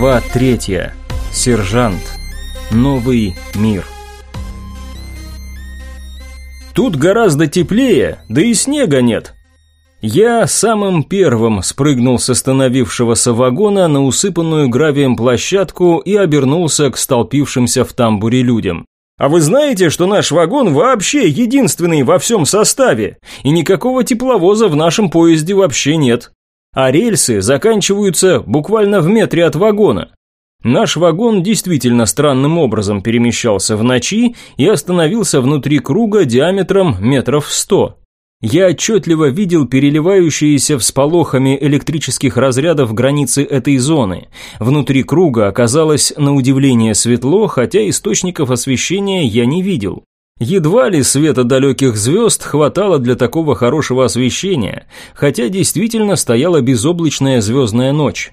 Глава третья. Сержант. Новый мир. Тут гораздо теплее, да и снега нет. Я самым первым спрыгнул с остановившегося вагона на усыпанную гравием площадку и обернулся к столпившимся в тамбуре людям. А вы знаете, что наш вагон вообще единственный во всем составе, и никакого тепловоза в нашем поезде вообще нет. А рельсы заканчиваются буквально в метре от вагона. Наш вагон действительно странным образом перемещался в ночи и остановился внутри круга диаметром метров сто. Я отчетливо видел переливающиеся всполохами электрических разрядов границы этой зоны. Внутри круга оказалось на удивление светло, хотя источников освещения я не видел. Едва ли света далеких звезд хватало для такого хорошего освещения, хотя действительно стояла безоблачная звездная ночь.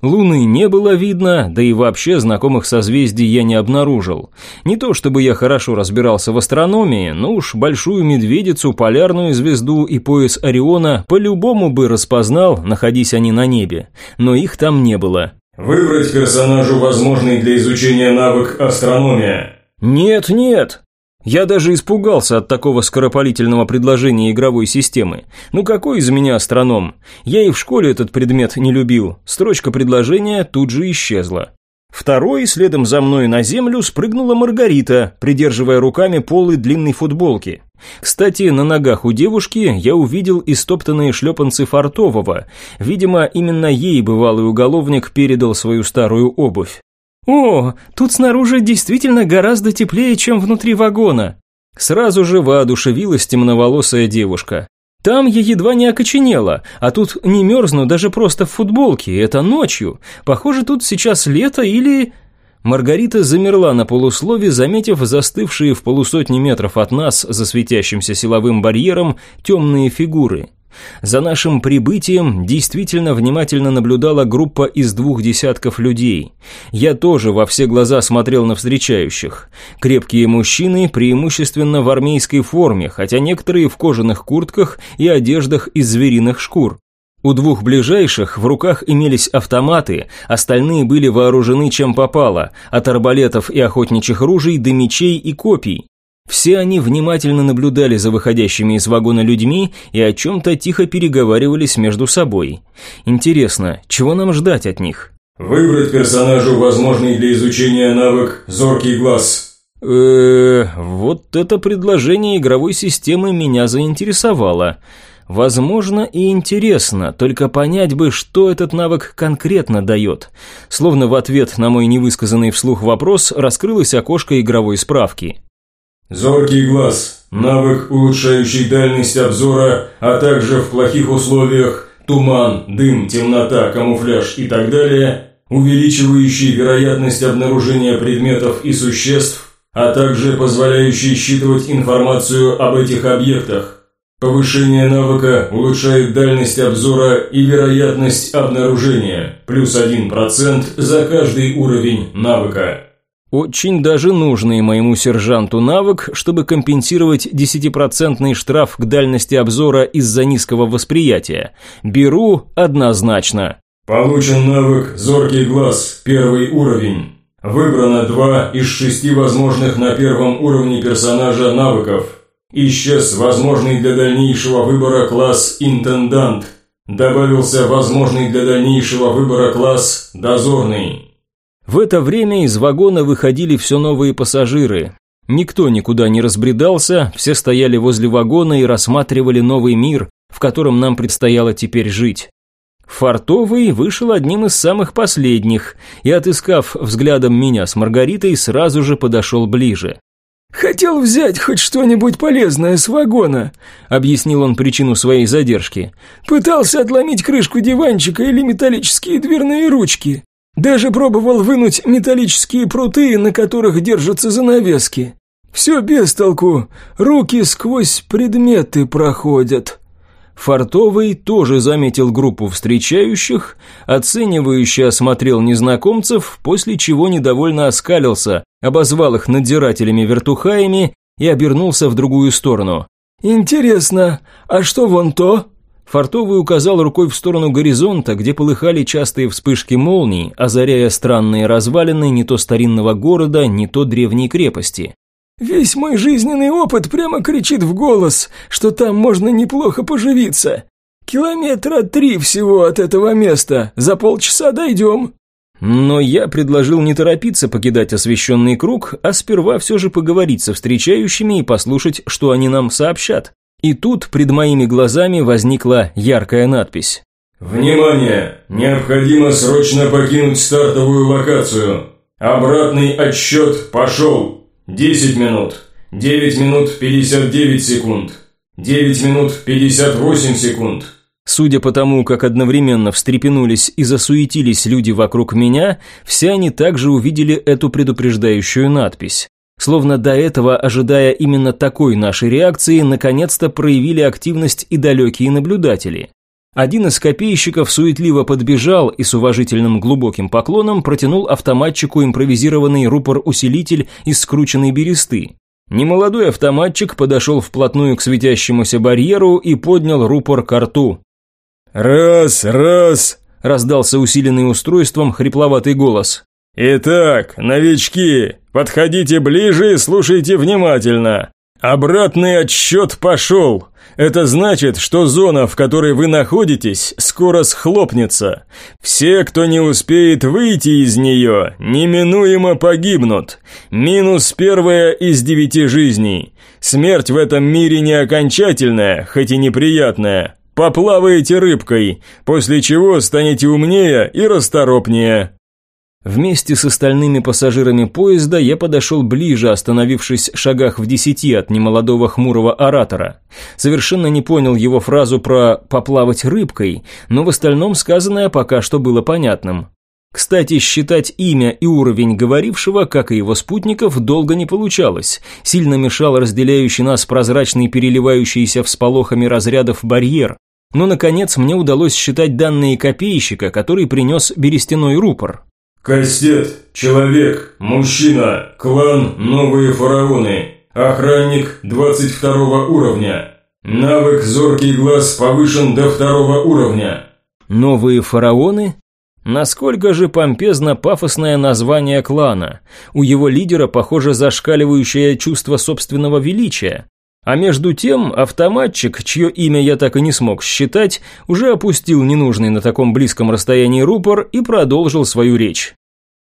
Луны не было видно, да и вообще знакомых созвездий я не обнаружил. Не то чтобы я хорошо разбирался в астрономии, но уж большую медведицу, полярную звезду и пояс Ориона по-любому бы распознал, находясь они на небе. Но их там не было. Выбрать персонажу возможный для изучения навык астрономия. Нет, нет, я даже испугался от такого скоропалительного предложения игровой системы. Ну какой из меня астроном? Я и в школе этот предмет не любил. Строчка предложения тут же исчезла. Второй, следом за мной на землю, спрыгнула Маргарита, придерживая руками полы длинной футболки. Кстати, на ногах у девушки я увидел истоптанные шлепанцы Фартового. Видимо, именно ей бывалый уголовник передал свою старую обувь. «О, тут снаружи действительно гораздо теплее, чем внутри вагона!» Сразу же воодушевилась темноволосая девушка. «Там я едва не окоченела, а тут не мерзну даже просто в футболке, это ночью. Похоже, тут сейчас лето или...» Маргарита замерла на полуслове, заметив застывшие в полусотни метров от нас за светящимся силовым барьером темные фигуры. За нашим прибытием действительно внимательно наблюдала группа из двух десятков людей. Я тоже во все глаза смотрел на встречающих. Крепкие мужчины, преимущественно в армейской форме, хотя некоторые в кожаных куртках и одеждах из звериных шкур. У двух ближайших в руках имелись автоматы, остальные были вооружены чем попало, от арбалетов и охотничьих ружей до мечей и копий. Все они внимательно наблюдали за выходящими из вагона людьми и о чем-то тихо переговаривались между собой. Интересно, чего нам ждать от них? Выбрать персонажу возможный для изучения навык «Зоркий глаз». Э, вот это предложение игровой системы меня заинтересовало. Возможно и интересно, только понять бы, что этот навык конкретно дает. Словно в ответ на мой невысказанный вслух вопрос раскрылось окошко игровой справки. Зоркий глаз – навык, улучшающий дальность обзора, а также в плохих условиях туман, дым, темнота, камуфляж и так далее, увеличивающий вероятность обнаружения предметов и существ, а также позволяющий считывать информацию об этих объектах. Повышение навыка улучшает дальность обзора и вероятность обнаружения, плюс 1% за каждый уровень навыка. Очень даже нужный моему сержанту навык, чтобы компенсировать десятипроцентный штраф к дальности обзора из-за низкого восприятия. Беру однозначно. Получен навык «Зоркий глаз», первый уровень. Выбрано два из шести возможных на первом уровне персонажа навыков. Исчез возможный для дальнейшего выбора класс «Интендант». Добавился возможный для дальнейшего выбора класс «Дозорный». В это время из вагона выходили все новые пассажиры. Никто никуда не разбредался, все стояли возле вагона и рассматривали новый мир, в котором нам предстояло теперь жить. Фартовый вышел одним из самых последних и, отыскав взглядом меня с Маргаритой, сразу же подошел ближе. «Хотел взять хоть что-нибудь полезное с вагона», — объяснил он причину своей задержки. «Пытался отломить крышку диванчика или металлические дверные ручки. Даже пробовал вынуть металлические пруты, на которых держатся занавески. Все без толку, руки сквозь предметы проходят. Фартовый тоже заметил группу встречающих, оценивающе осмотрел незнакомцев, после чего недовольно оскалился, обозвал их надзирателями-вертухаями и обернулся в другую сторону. «Интересно, а что вон то?» Фартовый указал рукой в сторону горизонта, где полыхали частые вспышки молний, озаряя странные развалины не то старинного города, не то древней крепости. «Весь мой жизненный опыт прямо кричит в голос, что там можно неплохо поживиться. Километра три всего от этого места, за полчаса дойдем». Но я предложил не торопиться покидать освещенный круг, а сперва все же поговорить со встречающими и послушать, что они нам сообщат. И тут пред моими глазами возникла яркая надпись. «Внимание! Необходимо срочно покинуть стартовую локацию. Обратный отсчет пошел. 10 минут. 9 минут 59 секунд. 9 минут 58 секунд. Судя по тому, как одновременно встрепенулись и засуетились люди вокруг меня, все они также увидели эту предупреждающую надпись. Словно до этого, ожидая именно такой нашей реакции, наконец-то проявили активность и далекие наблюдатели. Один из копейщиков суетливо подбежал и с уважительным глубоким поклоном протянул автоматчику импровизированный рупор-усилитель из скрученной бересты. Немолодой автоматчик подошел вплотную к светящемуся барьеру и поднял рупор к рту. «Раз, раз!» – раздался усиленный устройством хрипловатый голос. «Итак, новички, подходите ближе и слушайте внимательно. Обратный отсчет пошел. Это значит, что зона, в которой вы находитесь, скоро схлопнется. Все, кто не успеет выйти из нее, неминуемо погибнут. Минус первая из девяти жизней. Смерть в этом мире не окончательная, хоть и неприятная. Поплаваете рыбкой, после чего станете умнее и расторопнее. Вместе с остальными пассажирами поезда я подошел ближе, остановившись шагах в десяти от немолодого хмурого оратора. Совершенно не понял его фразу про «поплавать рыбкой», но в остальном сказанное пока что было понятным. Кстати, считать имя и уровень говорившего, как и его спутников, долго не получалось. Сильно мешал разделяющий нас прозрачный переливающийся всполохами разрядов барьер, но, наконец, мне удалось считать данные копейщика, который принес берестяной рупор. Кастет, человек, мужчина, клан «Новые фараоны», охранник 22 уровня. Навык «Зоркий глаз» повышен до второго уровня. «Новые фараоны»? Насколько же помпезно пафосное название клана. У его лидера, похоже, зашкаливающее чувство собственного величия. А между тем автоматчик, чье имя я так и не смог считать, уже опустил ненужный на таком близком расстоянии рупор и продолжил свою речь.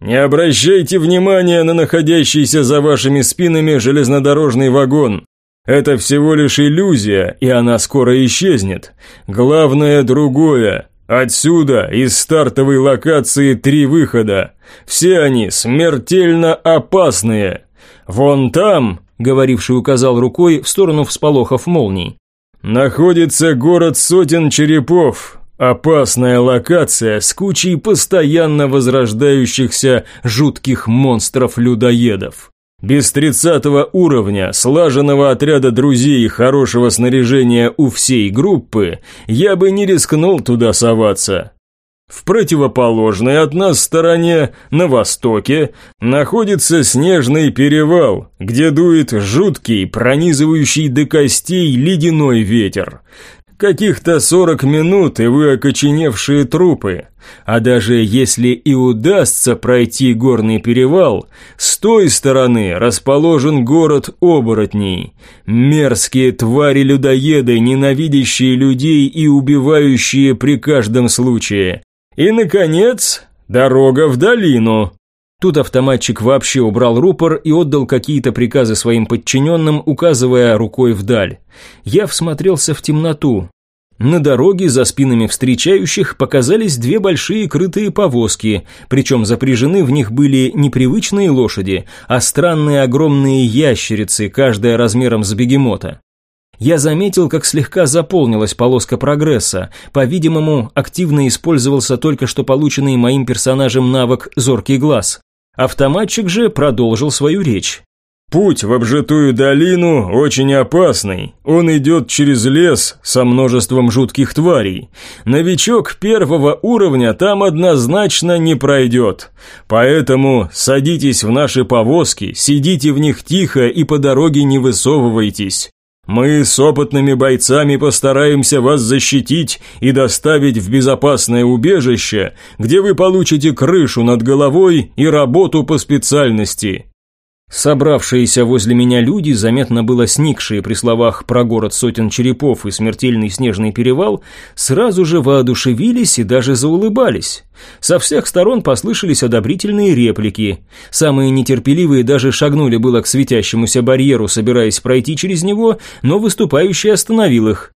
«Не обращайте внимания на находящийся за вашими спинами железнодорожный вагон. Это всего лишь иллюзия, и она скоро исчезнет. Главное другое. Отсюда, из стартовой локации, три выхода. Все они смертельно опасные. Вон там, говоривший указал рукой в сторону всполохов молний. «Находится город сотен черепов. Опасная локация с кучей постоянно возрождающихся жутких монстров-людоедов. Без тридцатого уровня, слаженного отряда друзей и хорошего снаряжения у всей группы, я бы не рискнул туда соваться. В противоположной от нас стороне, на востоке, находится снежный перевал, где дует жуткий, пронизывающий до костей ледяной ветер. Каких-то сорок минут, и вы окоченевшие трупы. А даже если и удастся пройти горный перевал, с той стороны расположен город оборотней. Мерзкие твари-людоеды, ненавидящие людей и убивающие при каждом случае. И, наконец, дорога в долину. Тут автоматчик вообще убрал рупор и отдал какие-то приказы своим подчиненным, указывая рукой вдаль. Я всмотрелся в темноту. На дороге за спинами встречающих показались две большие крытые повозки, причем запряжены в них были не привычные лошади, а странные огромные ящерицы, каждая размером с бегемота. Я заметил, как слегка заполнилась полоска прогресса. По-видимому, активно использовался только что полученный моим персонажем навык «Зоркий глаз». Автоматчик же продолжил свою речь. «Путь в обжитую долину очень опасный. Он идет через лес со множеством жутких тварей. Новичок первого уровня там однозначно не пройдет. Поэтому садитесь в наши повозки, сидите в них тихо и по дороге не высовывайтесь. Мы с опытными бойцами постараемся вас защитить и доставить в безопасное убежище, где вы получите крышу над головой и работу по специальности. Собравшиеся возле меня люди, заметно было сникшие при словах про город сотен черепов и смертельный снежный перевал, сразу же воодушевились и даже заулыбались. Со всех сторон послышались одобрительные реплики. Самые нетерпеливые даже шагнули было к светящемуся барьеру, собираясь пройти через него, но выступающий остановил их.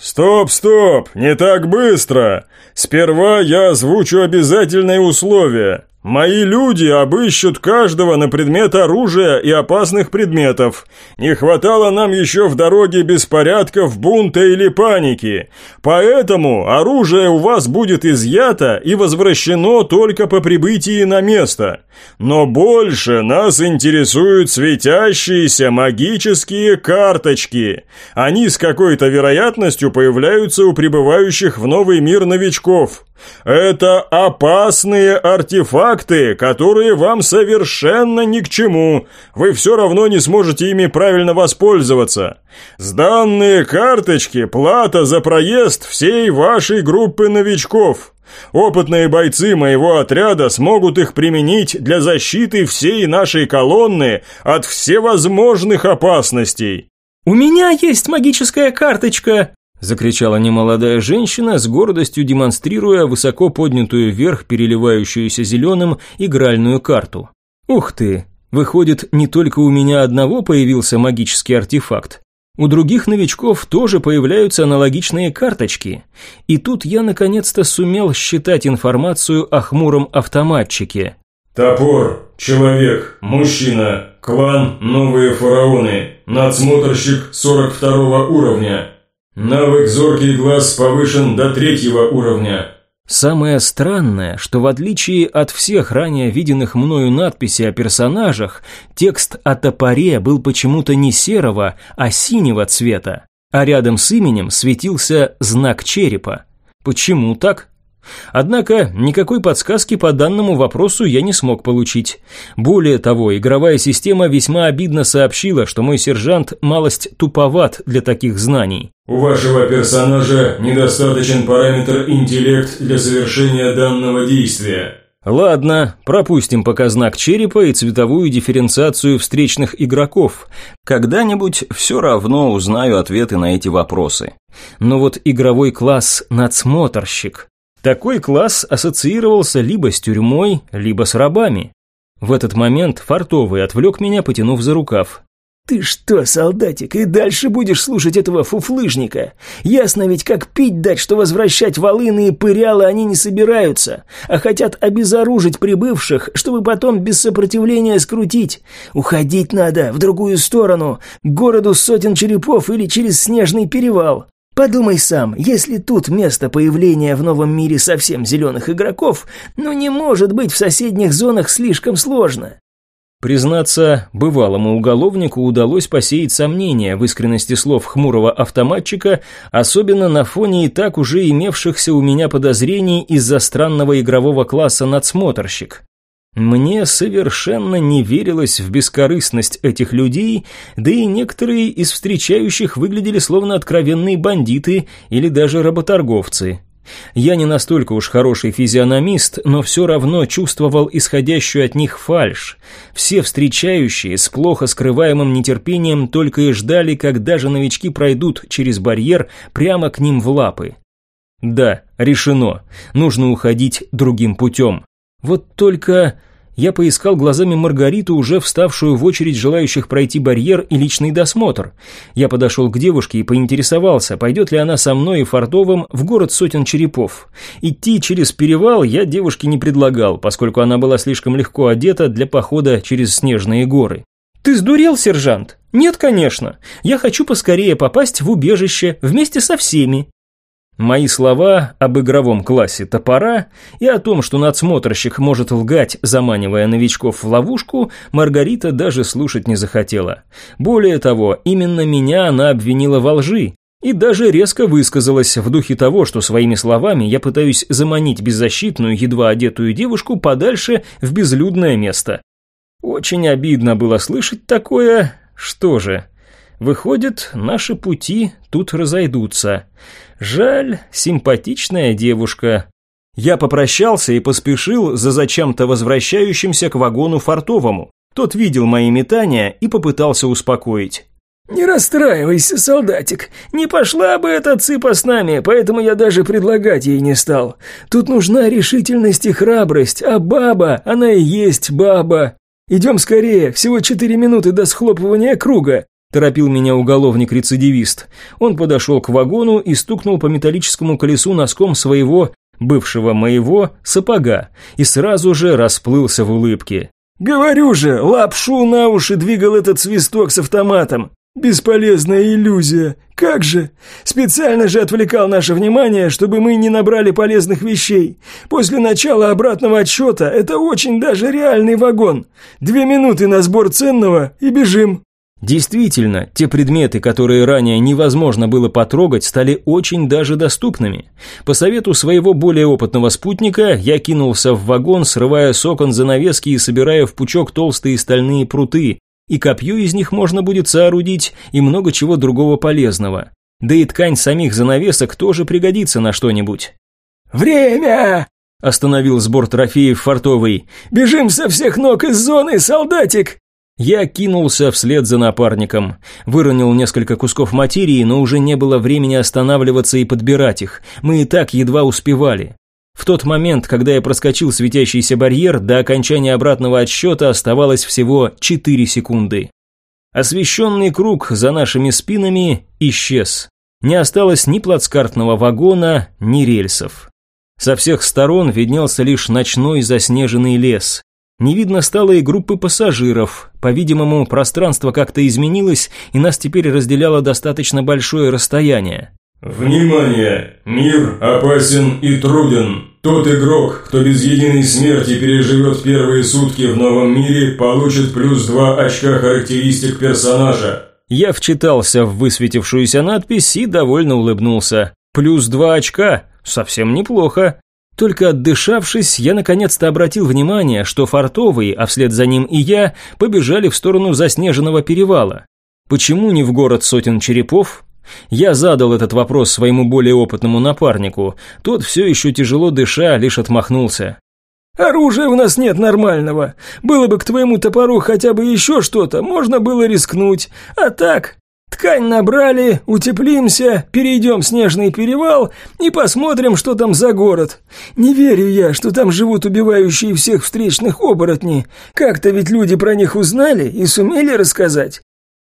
«Стоп, стоп, не так быстро! Сперва я озвучу обязательные условия. Мои люди обыщут каждого на предмет оружия и опасных предметов. Не хватало нам еще в дороге беспорядков, бунта или паники. Поэтому оружие у вас будет изъято и возвращено только по прибытии на место. Но больше нас интересуют светящиеся магические карточки. Они с какой-то вероятностью появляются у прибывающих в новый мир новичков. Это опасные артефакты, которые вам совершенно ни к чему. Вы все равно не сможете ими правильно воспользоваться. Сданные карточки – плата за проезд всей вашей группы новичков. Опытные бойцы моего отряда смогут их применить для защиты всей нашей колонны от всевозможных опасностей. «У меня есть магическая карточка!» Закричала немолодая женщина, с гордостью демонстрируя высоко поднятую вверх переливающуюся зеленым игральную карту. «Ух ты! Выходит, не только у меня одного появился магический артефакт. У других новичков тоже появляются аналогичные карточки. И тут я наконец-то сумел считать информацию о хмуром автоматчике. Топор, человек, мужчина, клан «Новые фараоны», надсмотрщик 42 уровня, Навык «Зоркий глаз» повышен до третьего уровня. Самое странное, что в отличие от всех ранее виденных мною надписей о персонажах, текст о топоре был почему-то не серого, а синего цвета, а рядом с именем светился знак черепа. Почему так? Однако никакой подсказки по данному вопросу я не смог получить. Более того, игровая система весьма обидно сообщила, что мой сержант малость туповат для таких знаний. У вашего персонажа недостаточен параметр интеллект для совершения данного действия. Ладно, пропустим пока знак черепа и цветовую дифференциацию встречных игроков. Когда-нибудь все равно узнаю ответы на эти вопросы. Но вот игровой класс «надсмотрщик» Такой класс ассоциировался либо с тюрьмой, либо с рабами. В этот момент Фартовый отвлек меня, потянув за рукав. «Ты что, солдатик, и дальше будешь слушать этого фуфлыжника? Ясно ведь, как пить дать, что возвращать волыны и пырялы они не собираются, а хотят обезоружить прибывших, чтобы потом без сопротивления скрутить. Уходить надо в другую сторону, к городу сотен черепов или через снежный перевал. Подумай сам, если тут место появления в новом мире совсем зеленых игроков, ну не может быть в соседних зонах слишком сложно. Признаться, бывалому уголовнику удалось посеять сомнения в искренности слов хмурого автоматчика, особенно на фоне и так уже имевшихся у меня подозрений из-за странного игрового класса надсмотрщик. Мне совершенно не верилось в бескорыстность этих людей, да и некоторые из встречающих выглядели словно откровенные бандиты или даже работорговцы. Я не настолько уж хороший физиономист, но все равно чувствовал исходящую от них фальшь. Все встречающие с плохо скрываемым нетерпением только и ждали, когда же новички пройдут через барьер прямо к ним в лапы. Да, решено, нужно уходить другим путем. Вот только я поискал глазами Маргариту, уже вставшую в очередь желающих пройти барьер и личный досмотр. Я подошел к девушке и поинтересовался, пойдет ли она со мной и Фартовым в город сотен черепов. Идти через перевал я девушке не предлагал, поскольку она была слишком легко одета для похода через снежные горы. «Ты сдурел, сержант?» «Нет, конечно. Я хочу поскорее попасть в убежище вместе со всеми». Мои слова об игровом классе топора и о том, что надсмотрщик может лгать, заманивая новичков в ловушку, Маргарита даже слушать не захотела. Более того, именно меня она обвинила во лжи, и даже резко высказалась в духе того, что своими словами я пытаюсь заманить беззащитную, едва одетую девушку подальше в безлюдное место. Очень обидно было слышать такое. Что же, Выходит, наши пути тут разойдутся. Жаль, симпатичная девушка. Я попрощался и поспешил за зачем-то возвращающимся к вагону фартовому. Тот видел мои метания и попытался успокоить. «Не расстраивайся, солдатик. Не пошла бы эта цыпа с нами, поэтому я даже предлагать ей не стал. Тут нужна решительность и храбрость, а баба, она и есть баба. Идем скорее, всего четыре минуты до схлопывания круга». Торопил меня уголовник-рецидивист. Он подошел к вагону и стукнул по металлическому колесу носком своего, бывшего моего, сапога, и сразу же расплылся в улыбке. «Говорю же, лапшу на уши двигал этот свисток с автоматом. Бесполезная иллюзия. Как же? Специально же отвлекал наше внимание, чтобы мы не набрали полезных вещей. После начала обратного отсчета это очень даже реальный вагон. Две минуты на сбор ценного и бежим. Действительно, те предметы, которые ранее невозможно было потрогать, стали очень даже доступными. По совету своего более опытного спутника, я кинулся в вагон, срывая с окон занавески и собирая в пучок толстые стальные пруты, и копье из них можно будет соорудить, и много чего другого полезного. Да и ткань самих занавесок тоже пригодится на что-нибудь. «Время!» – остановил сбор трофеев фартовый. «Бежим со всех ног из зоны, солдатик!» Я кинулся вслед за напарником. Выронил несколько кусков материи, но уже не было времени останавливаться и подбирать их. Мы и так едва успевали. В тот момент, когда я проскочил светящийся барьер, до окончания обратного отсчета оставалось всего 4 секунды. Освещенный круг за нашими спинами исчез. Не осталось ни плацкартного вагона, ни рельсов. Со всех сторон виднелся лишь ночной заснеженный лес. Не видно стало и группы пассажиров. По-видимому, пространство как-то изменилось, и нас теперь разделяло достаточно большое расстояние. «Внимание! Мир опасен и труден. Тот игрок, кто без единой смерти переживет первые сутки в новом мире, получит плюс два очка характеристик персонажа». Я вчитался в высветившуюся надпись и довольно улыбнулся. «Плюс два очка? Совсем неплохо». Только отдышавшись, я наконец-то обратил внимание, что Фартовый, а вслед за ним и я, побежали в сторону заснеженного перевала. Почему не в город сотен черепов? Я задал этот вопрос своему более опытному напарнику. Тот все еще тяжело дыша, лишь отмахнулся. «Оружия у нас нет нормального. Было бы к твоему топору хотя бы еще что-то, можно было рискнуть. А так, ткань набрали, утеплимся, перейдем снежный перевал и посмотрим, что там за город. Не верю я, что там живут убивающие всех встречных оборотни. Как-то ведь люди про них узнали и сумели рассказать.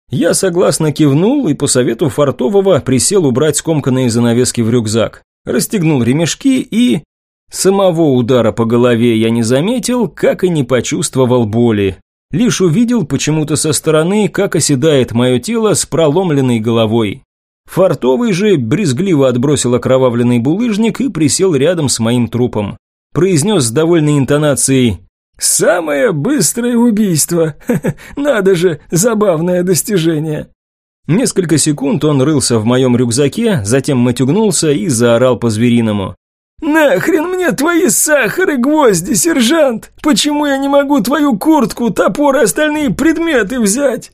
Я согласно кивнул и по совету Фартового присел убрать скомканные занавески в рюкзак. Расстегнул ремешки и... Самого удара по голове я не заметил, как и не почувствовал боли. Лишь увидел почему-то со стороны, как оседает мое тело с проломленной головой. Фартовый же брезгливо отбросил окровавленный булыжник и присел рядом с моим трупом. Произнес с довольной интонацией «Самое быстрое убийство! Надо же, забавное достижение!» Несколько секунд он рылся в моем рюкзаке, затем матюгнулся и заорал по-звериному. «Нахрен мне твои сахары, гвозди, сержант? Почему я не могу твою куртку, топор и остальные предметы взять?»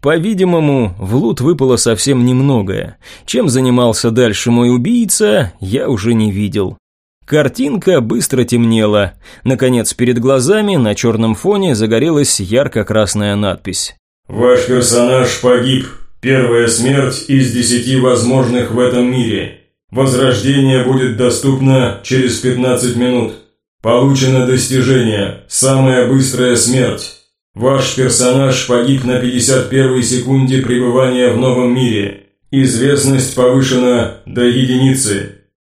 По-видимому, в лут выпало совсем немногое. Чем занимался дальше мой убийца, я уже не видел. Картинка быстро темнела. Наконец, перед глазами на черном фоне загорелась ярко-красная надпись. «Ваш персонаж погиб. Первая смерть из десяти возможных в этом мире. Возрождение будет доступно через 15 минут. Получено достижение. Самая быстрая смерть. Ваш персонаж погиб на 51 секунде пребывания в новом мире. Известность повышена до единицы.